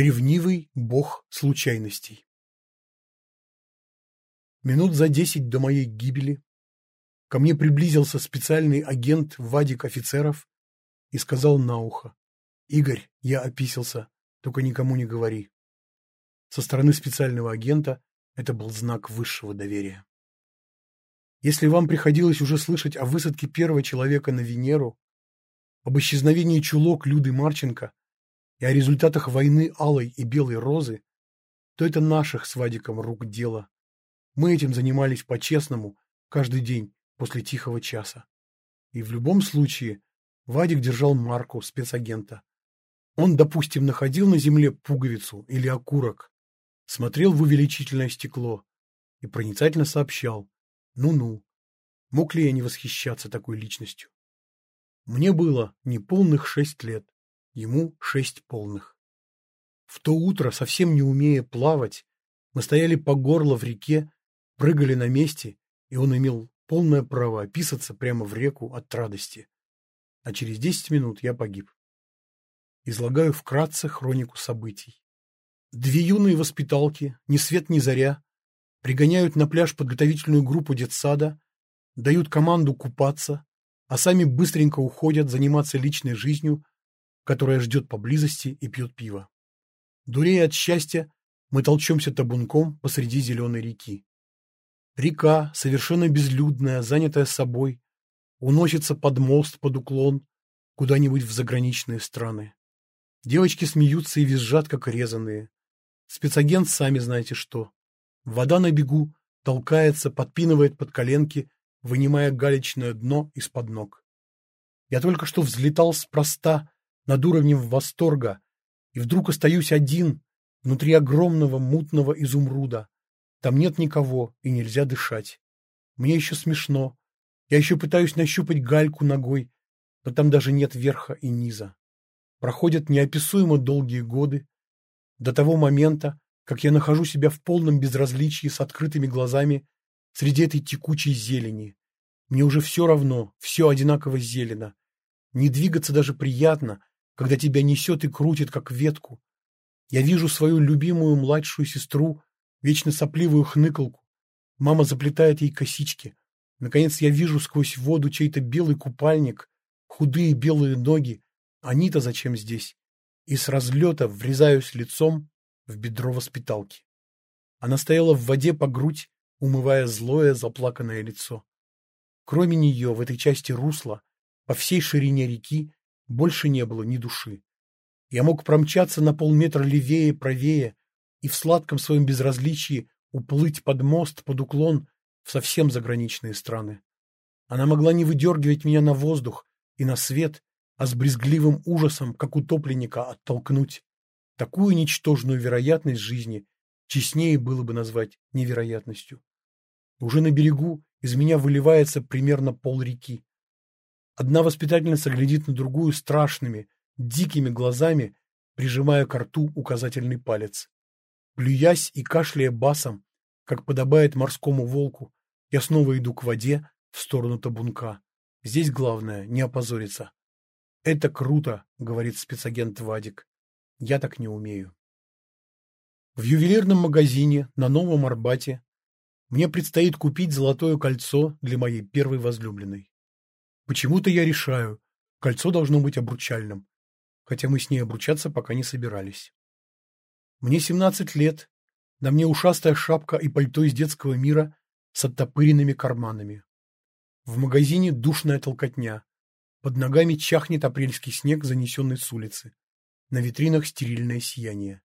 Ревнивый бог случайностей. Минут за десять до моей гибели ко мне приблизился специальный агент Вадик офицеров и сказал на ухо. «Игорь, я описался, только никому не говори». Со стороны специального агента это был знак высшего доверия. Если вам приходилось уже слышать о высадке первого человека на Венеру, об исчезновении чулок Люды Марченко и о результатах войны Алой и Белой Розы, то это наших с Вадиком рук дело. Мы этим занимались по-честному каждый день после тихого часа. И в любом случае Вадик держал марку спецагента. Он, допустим, находил на земле пуговицу или окурок, смотрел в увеличительное стекло и проницательно сообщал «Ну-ну». Мог ли я не восхищаться такой личностью? Мне было неполных шесть лет, ему шесть полных. В то утро, совсем не умея плавать, мы стояли по горло в реке, прыгали на месте, и он имел полное право описаться прямо в реку от радости. А через десять минут я погиб. Излагаю вкратце хронику событий. Две юные воспиталки, ни свет ни заря, пригоняют на пляж подготовительную группу детсада, дают команду купаться, а сами быстренько уходят заниматься личной жизнью которая ждет поблизости и пьет пиво. Дурея от счастья, мы толчемся табунком посреди зеленой реки. Река, совершенно безлюдная, занятая собой, уносится под мост, под уклон, куда-нибудь в заграничные страны. Девочки смеются и визжат, как резаные. Спецагент сами знаете что. Вода на бегу толкается, подпинывает под коленки, вынимая галечное дно из-под ног. Я только что взлетал спроста над уровнем восторга, и вдруг остаюсь один внутри огромного мутного изумруда. Там нет никого, и нельзя дышать. Мне еще смешно. Я еще пытаюсь нащупать гальку ногой, но там даже нет верха и низа. Проходят неописуемо долгие годы, до того момента, как я нахожу себя в полном безразличии с открытыми глазами среди этой текучей зелени. Мне уже все равно, все одинаково зелено. Не двигаться даже приятно, когда тебя несет и крутит, как ветку. Я вижу свою любимую младшую сестру, вечно сопливую хныкалку. Мама заплетает ей косички. Наконец я вижу сквозь воду чей-то белый купальник, худые белые ноги. Они-то зачем здесь? И с разлета врезаюсь лицом в бедро воспиталки. Она стояла в воде по грудь, умывая злое заплаканное лицо. Кроме нее в этой части русла, по всей ширине реки, больше не было ни души. Я мог промчаться на полметра левее правее и в сладком своем безразличии уплыть под мост, под уклон в совсем заграничные страны. Она могла не выдергивать меня на воздух и на свет, а с брезгливым ужасом, как утопленника, оттолкнуть. Такую ничтожную вероятность жизни честнее было бы назвать невероятностью. Уже на берегу из меня выливается примерно пол реки. Одна воспитательница глядит на другую страшными, дикими глазами, прижимая к рту указательный палец. Плюясь и кашляя басом, как подобает морскому волку, я снова иду к воде в сторону табунка. Здесь главное не опозориться. «Это круто», — говорит спецагент Вадик. «Я так не умею». В ювелирном магазине на Новом Арбате мне предстоит купить золотое кольцо для моей первой возлюбленной. Почему-то я решаю, кольцо должно быть обручальным, хотя мы с ней обручаться пока не собирались. Мне 17 лет, на мне ушастая шапка и пальто из детского мира с оттопыренными карманами. В магазине душная толкотня. Под ногами чахнет апрельский снег, занесенный с улицы. На витринах стерильное сияние.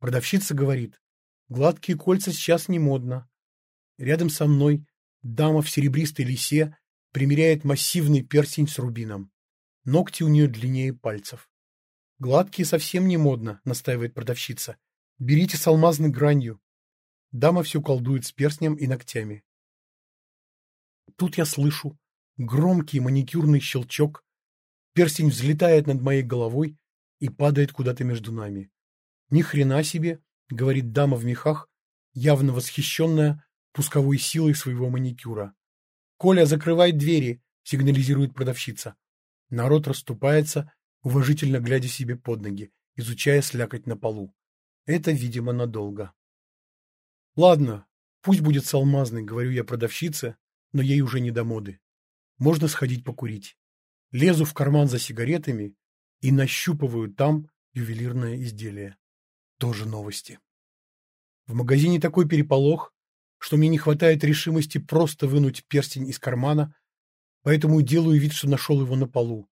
Продавщица говорит, гладкие кольца сейчас не модно. Рядом со мной дама в серебристой лисе примеряет массивный перстень с рубином. Ногти у нее длиннее пальцев. Гладкие совсем не модно, настаивает продавщица. Берите с алмазной гранью. Дама все колдует с перстнем и ногтями. Тут я слышу громкий маникюрный щелчок. Перстень взлетает над моей головой и падает куда-то между нами. Ни хрена себе, говорит дама в мехах, явно восхищенная пусковой силой своего маникюра. «Коля, закрывай двери!» — сигнализирует продавщица. Народ расступается, уважительно глядя себе под ноги. изучая слякоть на полу. Это, видимо, надолго. Ладно, пусть будет с алмазной, говорю я продавщице, но ей уже не до моды. Можно сходить покурить. Лезу в карман за сигаретами и нащупываю там ювелирное изделие. Тоже новости. В магазине такой переполох, что мне не хватает решимости просто вынуть перстень из кармана, поэтому делаю вид, что нашел его на полу.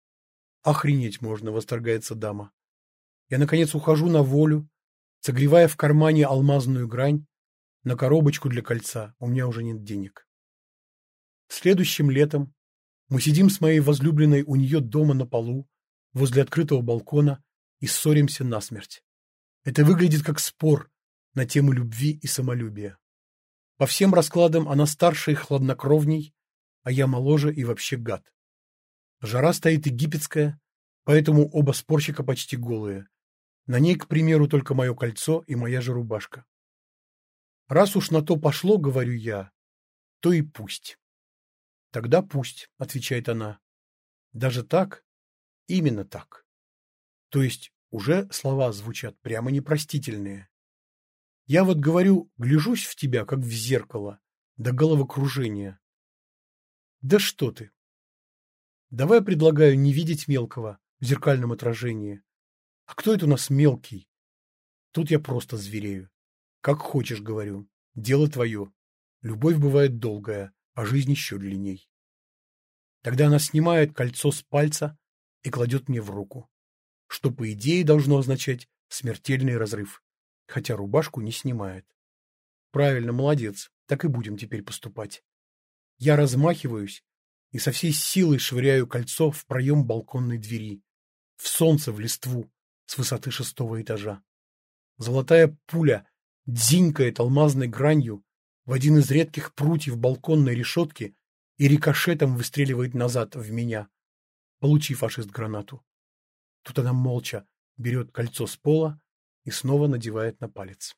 Охренеть можно, восторгается дама. Я, наконец, ухожу на волю, согревая в кармане алмазную грань, на коробочку для кольца у меня уже нет денег. Следующим летом мы сидим с моей возлюбленной у нее дома на полу, возле открытого балкона, и ссоримся насмерть. Это выглядит как спор на тему любви и самолюбия. По всем раскладам она старше и хладнокровней, а я моложе и вообще гад. Жара стоит египетская, поэтому оба спорщика почти голые. На ней, к примеру, только мое кольцо и моя же рубашка. Раз уж на то пошло, говорю я, то и пусть. Тогда пусть, отвечает она. Даже так? Именно так. То есть уже слова звучат прямо непростительные. Я вот говорю, гляжусь в тебя, как в зеркало, до головокружения. Да что ты. Давай предлагаю не видеть мелкого в зеркальном отражении. А кто это у нас мелкий? Тут я просто зверею. Как хочешь, говорю. Дело твое. Любовь бывает долгая, а жизнь еще длинней. Тогда она снимает кольцо с пальца и кладет мне в руку, что, по идее, должно означать смертельный разрыв хотя рубашку не снимает. Правильно, молодец, так и будем теперь поступать. Я размахиваюсь и со всей силой швыряю кольцо в проем балконной двери, в солнце, в листву, с высоты шестого этажа. Золотая пуля дзинькает алмазной гранью в один из редких прутьев балконной решетки и рикошетом выстреливает назад в меня, получив фашист гранату. Тут она молча берет кольцо с пола и снова надевает на палец.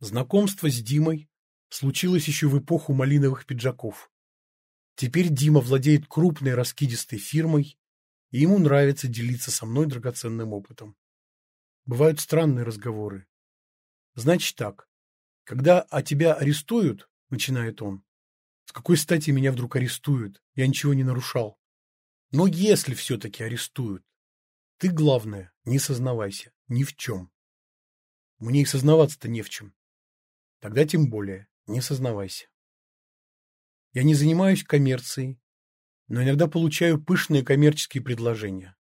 Знакомство с Димой случилось еще в эпоху малиновых пиджаков. Теперь Дима владеет крупной раскидистой фирмой, и ему нравится делиться со мной драгоценным опытом. Бывают странные разговоры. Значит так, когда о тебя арестуют, начинает он, с какой стати меня вдруг арестуют? Я ничего не нарушал. Но если все-таки арестуют, ты, главное, не сознавайся ни в чем. Мне и сознаваться-то не в чем. Тогда тем более не сознавайся. Я не занимаюсь коммерцией, но иногда получаю пышные коммерческие предложения.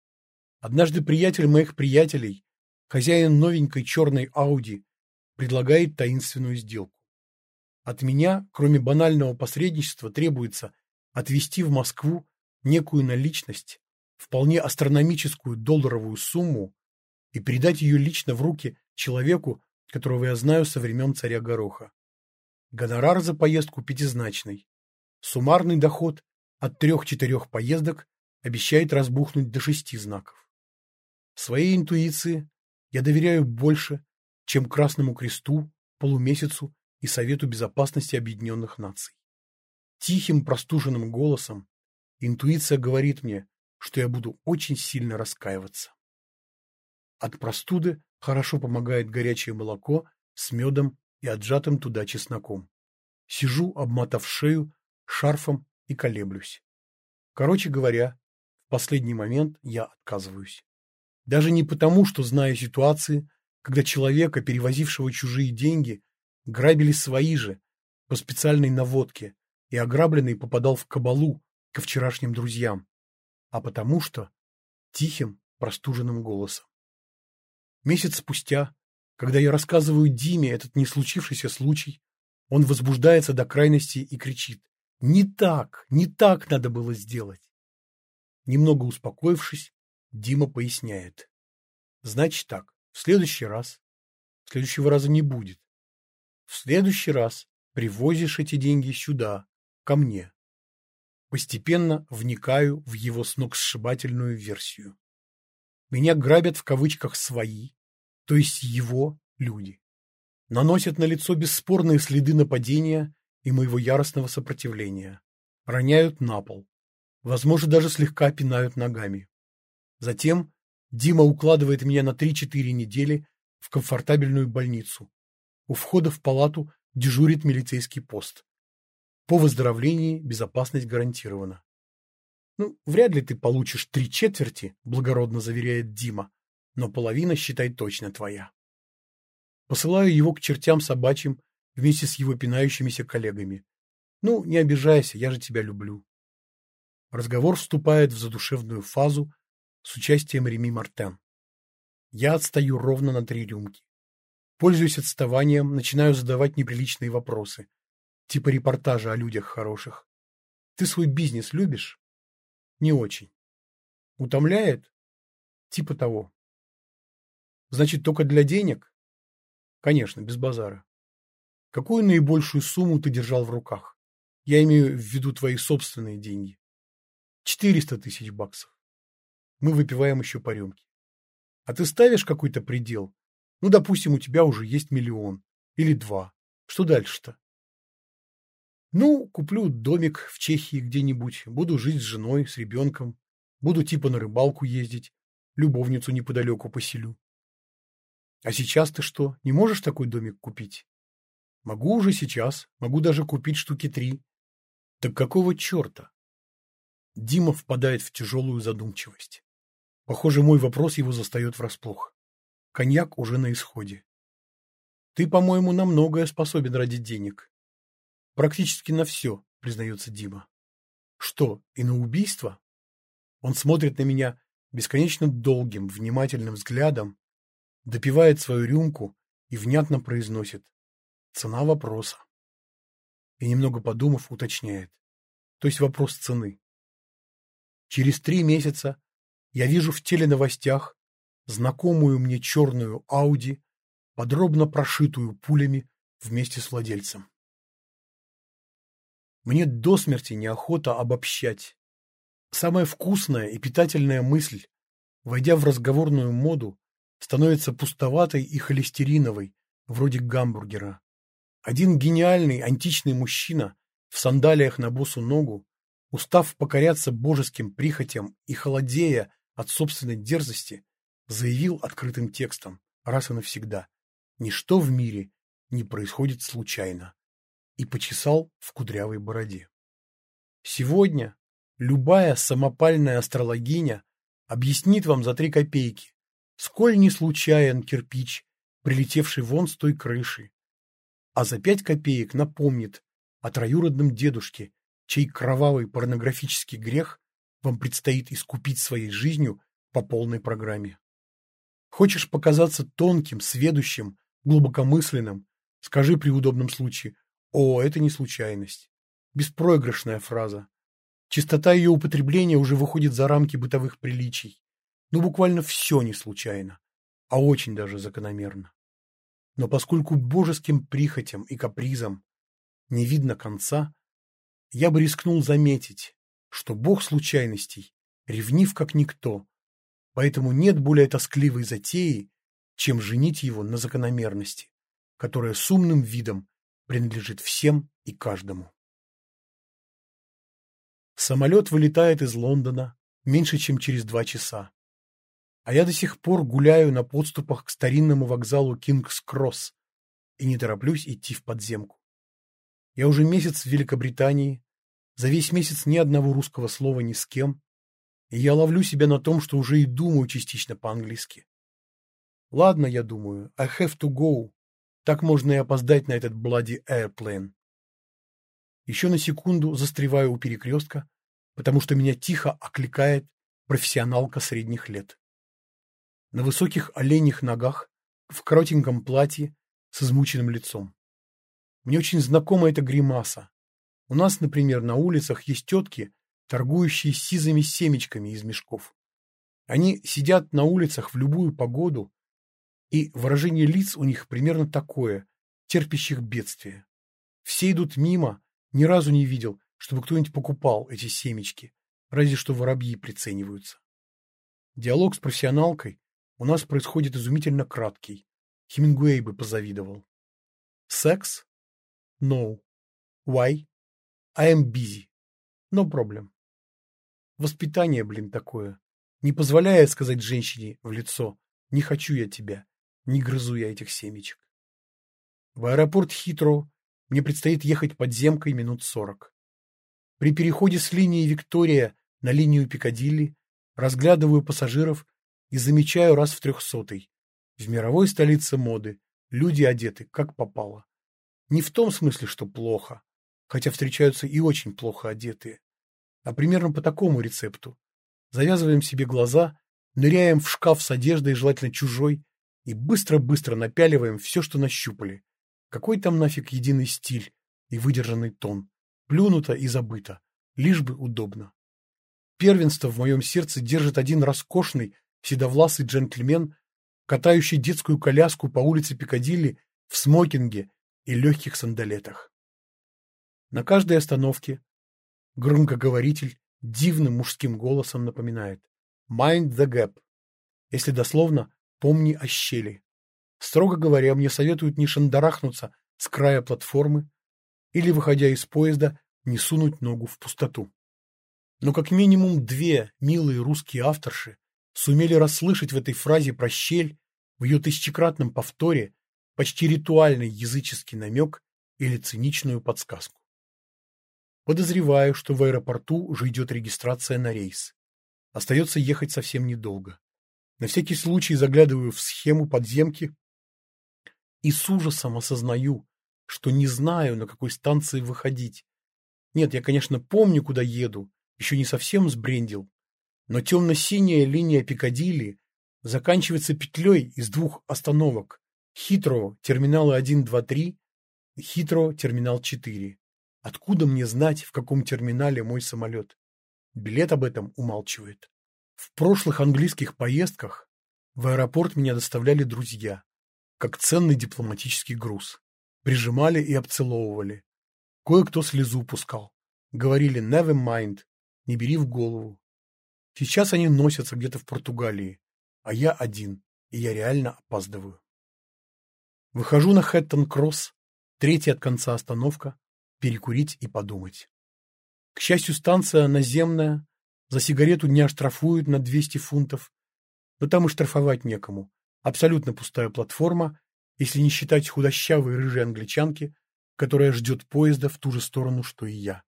Однажды приятель моих приятелей, хозяин новенькой черной Ауди, предлагает таинственную сделку. От меня, кроме банального посредничества, требуется отвезти в Москву некую наличность, вполне астрономическую долларовую сумму и передать ее лично в руки человеку, которого я знаю со времен царя Гороха. Гонорар за поездку пятизначный. Суммарный доход от трех-четырех поездок обещает разбухнуть до шести знаков. Своей интуиции я доверяю больше, чем Красному Кресту, полумесяцу и Совету Безопасности Объединенных Наций. Тихим простуженным голосом интуиция говорит мне, что я буду очень сильно раскаиваться. От простуды хорошо помогает горячее молоко с медом и отжатым туда чесноком. Сижу, обмотав шею, шарфом и колеблюсь. Короче говоря, в последний момент я отказываюсь. Даже не потому, что знаю ситуации, когда человека, перевозившего чужие деньги, грабили свои же по специальной наводке, и ограбленный попадал в кабалу ко вчерашним друзьям а потому что тихим, простуженным голосом. Месяц спустя, когда я рассказываю Диме этот не случившийся случай, он возбуждается до крайности и кричит «Не так, не так надо было сделать!» Немного успокоившись, Дима поясняет. «Значит так, в следующий раз, следующего раза не будет. В следующий раз привозишь эти деньги сюда, ко мне. Постепенно вникаю в его сногсшибательную версию. Меня грабят в кавычках «свои», то есть его люди. Наносят на лицо бесспорные следы нападения и моего яростного сопротивления. Роняют на пол. Возможно, даже слегка пинают ногами. Затем Дима укладывает меня на 3-4 недели в комфортабельную больницу. У входа в палату дежурит милицейский пост. По выздоровлении безопасность гарантирована. Ну, вряд ли ты получишь три четверти, благородно заверяет Дима, но половина, считай, точно твоя. Посылаю его к чертям собачьим вместе с его пинающимися коллегами. Ну, не обижайся, я же тебя люблю. Разговор вступает в задушевную фазу с участием Реми Мартен. Я отстаю ровно на три рюмки. Пользуясь отставанием, начинаю задавать неприличные вопросы, типа репортажа о людях хороших. Ты свой бизнес любишь? Не очень. Утомляет? Типа того. Значит, только для денег? Конечно, без базара. Какую наибольшую сумму ты держал в руках? Я имею в виду твои собственные деньги. Четыреста тысяч баксов. Мы выпиваем еще по рюмке. А ты ставишь какой-то предел? Ну, допустим, у тебя уже есть миллион. Или два. Что дальше-то? Ну, куплю домик в Чехии где-нибудь, буду жить с женой, с ребенком, буду типа на рыбалку ездить, любовницу неподалеку поселю. А сейчас ты что, не можешь такой домик купить? Могу уже сейчас, могу даже купить штуки три. Так какого черта? Дима впадает в тяжелую задумчивость. Похоже, мой вопрос его застает врасплох. Коньяк уже на исходе. Ты, по-моему, на многое способен ради денег. Практически на все, признается Дима. Что, и на убийство? Он смотрит на меня бесконечно долгим, внимательным взглядом, допивает свою рюмку и внятно произносит. Цена вопроса. И немного подумав, уточняет. То есть вопрос цены. Через три месяца я вижу в теленовостях знакомую мне черную Ауди, подробно прошитую пулями вместе с владельцем. Мне до смерти неохота обобщать. Самая вкусная и питательная мысль, войдя в разговорную моду, становится пустоватой и холестериновой, вроде гамбургера. Один гениальный античный мужчина в сандалиях на босу ногу, устав покоряться божеским прихотям и холодея от собственной дерзости, заявил открытым текстом раз и навсегда «Ничто в мире не происходит случайно» и почесал в кудрявой бороде. Сегодня любая самопальная астрологиня объяснит вам за три копейки, сколь не случайен кирпич, прилетевший вон с той крыши, а за пять копеек напомнит о троюродном дедушке, чей кровавый порнографический грех вам предстоит искупить своей жизнью по полной программе. Хочешь показаться тонким, сведущим, глубокомысленным, скажи при удобном случае «О, это не случайность». Беспроигрышная фраза. Чистота ее употребления уже выходит за рамки бытовых приличий. Ну, буквально все не случайно, а очень даже закономерно. Но поскольку божеским прихотям и капризам не видно конца, я бы рискнул заметить, что бог случайностей ревнив как никто, поэтому нет более тоскливой затеи, чем женить его на закономерности, которая с умным видом принадлежит всем и каждому. Самолет вылетает из Лондона меньше, чем через два часа. А я до сих пор гуляю на подступах к старинному вокзалу Кингс-Кросс и не тороплюсь идти в подземку. Я уже месяц в Великобритании, за весь месяц ни одного русского слова ни с кем. И я ловлю себя на том, что уже и думаю частично по-английски. Ладно, я думаю, I have to go. Так можно и опоздать на этот bloody airplane. Еще на секунду застреваю у перекрестка, потому что меня тихо окликает профессионалка средних лет. На высоких оленьих ногах, в коротеньком платье, с измученным лицом. Мне очень знакома эта гримаса, у нас, например, на улицах есть тетки, торгующие сизыми семечками из мешков. Они сидят на улицах в любую погоду, и выражение лиц у них примерно такое, терпящих бедствия. Все идут мимо, ни разу не видел, чтобы кто-нибудь покупал эти семечки, разве что воробьи прицениваются. Диалог с профессионалкой у нас происходит изумительно краткий. Хемингуэй бы позавидовал. Секс? No. Why? I am busy. No problem. Воспитание, блин, такое. не позволяя сказать женщине в лицо «не хочу я тебя, не грызу я этих семечек». В аэропорт Хитро мне предстоит ехать подземкой минут сорок. При переходе с линии Виктория на линию Пикадилли разглядываю пассажиров и замечаю раз в трехсотый. В мировой столице моды люди одеты как попало. Не в том смысле, что плохо, хотя встречаются и очень плохо одетые, а примерно по такому рецепту. Завязываем себе глаза, ныряем в шкаф с одеждой, желательно чужой, и быстро-быстро напяливаем все, что нащупали. Какой там нафиг единый стиль и выдержанный тон? Плюнуто и забыто, лишь бы удобно. Первенство в моем сердце держит один роскошный, седовласый джентльмен, катающий детскую коляску по улице Пикадилли в смокинге и легких сандалетах. На каждой остановке громкоговоритель дивным мужским голосом напоминает «Mind the gap», если дословно «помни о щели». Строго говоря, мне советуют не шандарахнуться с края платформы или, выходя из поезда, не сунуть ногу в пустоту. Но как минимум две милые русские авторши сумели расслышать в этой фразе про щель, в ее тысячекратном повторе, почти ритуальный языческий намек или циничную подсказку. Подозреваю, что в аэропорту уже идет регистрация на рейс. Остается ехать совсем недолго. На всякий случай заглядываю в схему подземки и с ужасом осознаю, что не знаю, на какой станции выходить. Нет, я, конечно, помню, куда еду, еще не совсем сбрендил, но темно-синяя линия Пикадилли заканчивается петлей из двух остановок Хитро, терминалы 1, 2, 3, Хитро, терминал 4. Откуда мне знать, в каком терминале мой самолет? Билет об этом умалчивает. В прошлых английских поездках в аэропорт меня доставляли друзья как ценный дипломатический груз. Прижимали и обцеловывали. Кое-кто слезу пускал. Говорили «never mind», не бери в голову. Сейчас они носятся где-то в Португалии, а я один, и я реально опаздываю. Выхожу на Хэттон-Кросс, третья от конца остановка, перекурить и подумать. К счастью, станция наземная, за сигарету не оштрафуют на 200 фунтов, но там и штрафовать некому. Абсолютно пустая платформа, если не считать худощавой рыжей англичанки, которая ждет поезда в ту же сторону, что и я.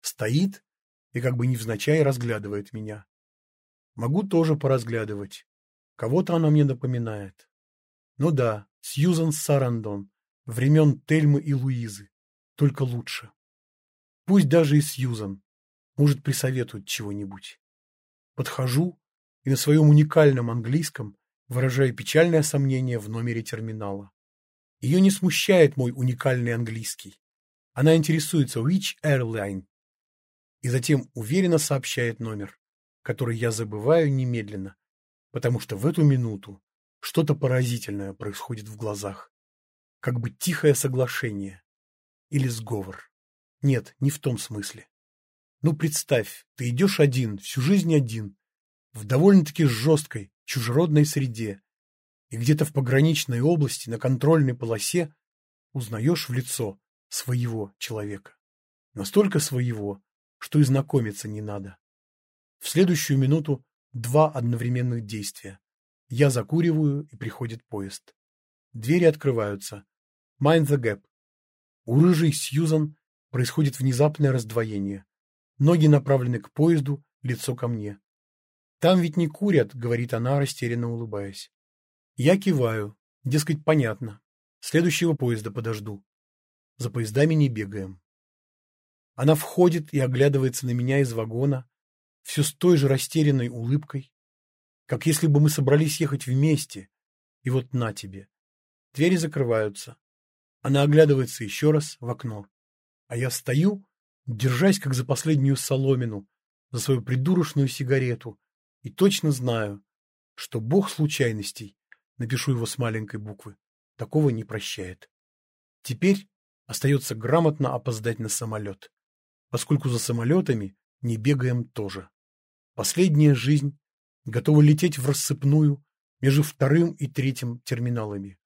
Стоит и как бы невзначай разглядывает меня. Могу тоже поразглядывать. Кого-то она мне напоминает. Ну да, Сьюзан Сарандон, времен Тельмы и Луизы. Только лучше. Пусть даже и Сьюзан. Может, присоветует чего-нибудь. Подхожу и на своем уникальном английском выражая печальное сомнение в номере терминала. Ее не смущает мой уникальный английский. Она интересуется which airline и затем уверенно сообщает номер, который я забываю немедленно, потому что в эту минуту что-то поразительное происходит в глазах, как бы тихое соглашение или сговор. Нет, не в том смысле. Ну, представь, ты идешь один, всю жизнь один, в довольно-таки жесткой, чужеродной среде, и где-то в пограничной области на контрольной полосе узнаешь в лицо своего человека. Настолько своего, что и знакомиться не надо. В следующую минуту два одновременных действия. Я закуриваю, и приходит поезд. Двери открываются. Mind the gap. У рыжей Сьюзан происходит внезапное раздвоение. Ноги направлены к поезду, лицо ко мне. «Там ведь не курят», — говорит она, растерянно улыбаясь. Я киваю. Дескать, понятно. Следующего поезда подожду. За поездами не бегаем. Она входит и оглядывается на меня из вагона, все с той же растерянной улыбкой, как если бы мы собрались ехать вместе. И вот на тебе. Двери закрываются. Она оглядывается еще раз в окно. А я стою, держась как за последнюю соломину, за свою придурочную сигарету, и точно знаю, что бог случайностей, напишу его с маленькой буквы, такого не прощает. Теперь остается грамотно опоздать на самолет, поскольку за самолетами не бегаем тоже. Последняя жизнь готова лететь в рассыпную между вторым и третьим терминалами.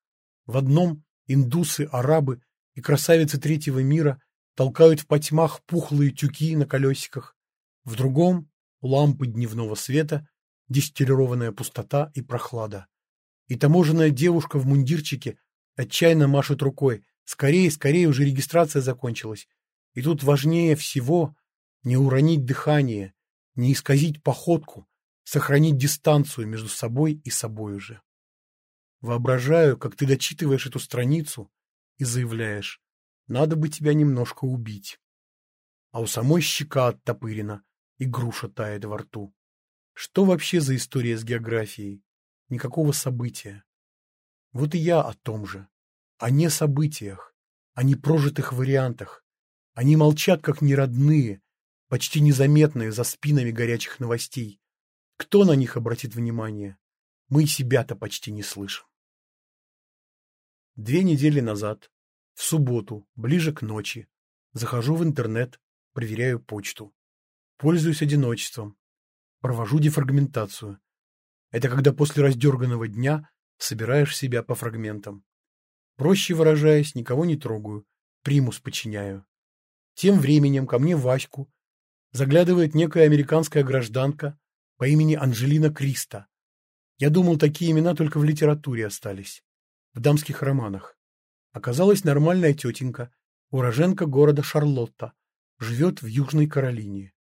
В одном индусы, арабы и красавицы третьего мира толкают в потьмах пухлые тюки на колесиках, в другом лампы дневного света дистиллированная пустота и прохлада. И таможенная девушка в мундирчике отчаянно машет рукой. Скорее, скорее, уже регистрация закончилась. И тут важнее всего не уронить дыхание, не исказить походку, сохранить дистанцию между собой и собой уже. Воображаю, как ты дочитываешь эту страницу и заявляешь, надо бы тебя немножко убить. А у самой щека оттопырена, и груша тает во рту. Что вообще за история с географией? Никакого события. Вот и я о том же. О не событиях, о непрожитых вариантах. Они молчат, как неродные, почти незаметные за спинами горячих новостей. Кто на них обратит внимание? Мы себя-то почти не слышим. Две недели назад, в субботу, ближе к ночи, захожу в интернет, проверяю почту. Пользуюсь одиночеством. Провожу дефрагментацию. Это когда после раздерганного дня собираешь себя по фрагментам. Проще выражаясь, никого не трогаю, примус подчиняю. Тем временем ко мне Ваську заглядывает некая американская гражданка по имени Анжелина Криста. Я думал, такие имена только в литературе остались в дамских романах. Оказалась нормальная тетенька, уроженка города Шарлотта, живет в Южной Каролине.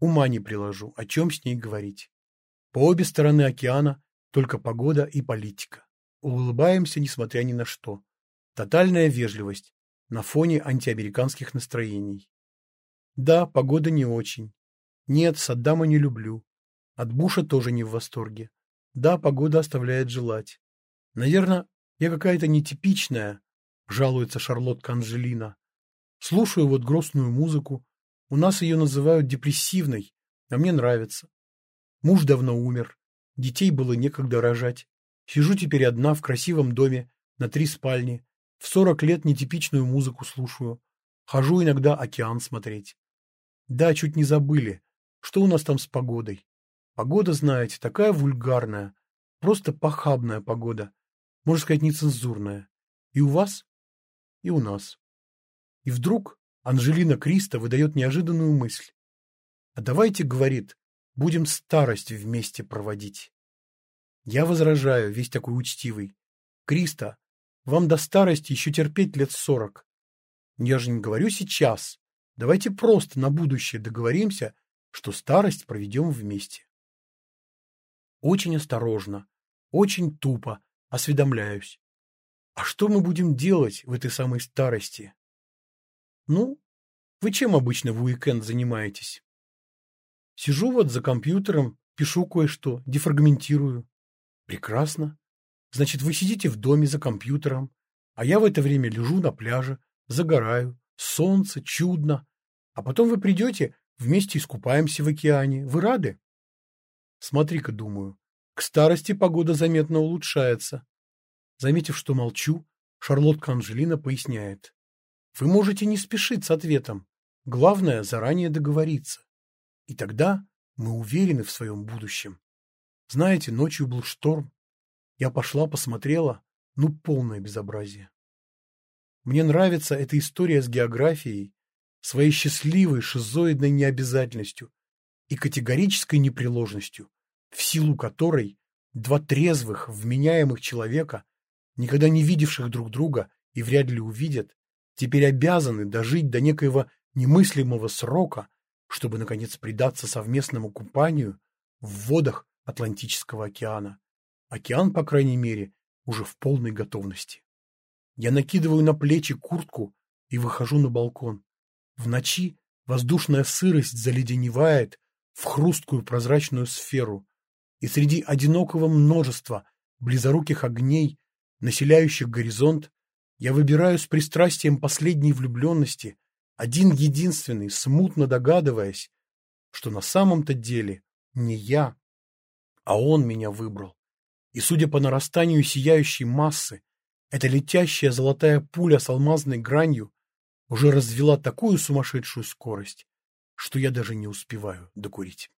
Ума не приложу, о чем с ней говорить. По обе стороны океана только погода и политика. Улыбаемся, несмотря ни на что. Тотальная вежливость на фоне антиамериканских настроений. Да, погода не очень. Нет, Саддама не люблю. От Буша тоже не в восторге. Да, погода оставляет желать. Наверное, я какая-то нетипичная, жалуется Шарлотка Анжелина. Слушаю вот грустную музыку. У нас ее называют депрессивной, а мне нравится. Муж давно умер, детей было некогда рожать. Сижу теперь одна в красивом доме на три спальни. В сорок лет нетипичную музыку слушаю. Хожу иногда океан смотреть. Да, чуть не забыли. Что у нас там с погодой? Погода, знаете, такая вульгарная. Просто похабная погода можно сказать, нецензурная. И у вас, и у нас. И вдруг Анжелина Криста выдает неожиданную мысль. А давайте, говорит, будем старость вместе проводить. Я возражаю, весь такой учтивый. Криста, вам до старости еще терпеть лет сорок. Я же не говорю сейчас. Давайте просто на будущее договоримся, что старость проведем вместе. Очень осторожно, очень тупо, осведомляюсь. А что мы будем делать в этой самой старости? Ну, вы чем обычно в уикенд занимаетесь? Сижу вот за компьютером, пишу кое-что, дефрагментирую. Прекрасно. Значит, вы сидите в доме за компьютером, а я в это время лежу на пляже, загораю, солнце, чудно. А потом вы придете, вместе искупаемся в океане. Вы рады? Смотри-ка, думаю, к старости погода заметно улучшается. Заметив, что молчу, Шарлотка Анжелина поясняет. Вы можете не спешить с ответом. Главное – заранее договориться. И тогда мы уверены в своем будущем. Знаете, ночью был шторм. Я пошла, посмотрела. Ну, полное безобразие. Мне нравится эта история с географией, своей счастливой шизоидной необязательностью и категорической непреложностью, в силу которой два трезвых, вменяемых человека, никогда не видевших друг друга и вряд ли увидят, теперь обязаны дожить до некоего немыслимого срока, чтобы, наконец, предаться совместному купанию в водах Атлантического океана. Океан, по крайней мере, уже в полной готовности. Я накидываю на плечи куртку и выхожу на балкон. В ночи воздушная сырость заледеневает в хрусткую прозрачную сферу, и среди одинокого множества близоруких огней, населяющих горизонт, я выбираю с пристрастием последней влюбленности один единственный, смутно догадываясь, что на самом-то деле не я, а он меня выбрал. И, судя по нарастанию сияющей массы, эта летящая золотая пуля с алмазной гранью уже развела такую сумасшедшую скорость, что я даже не успеваю докурить.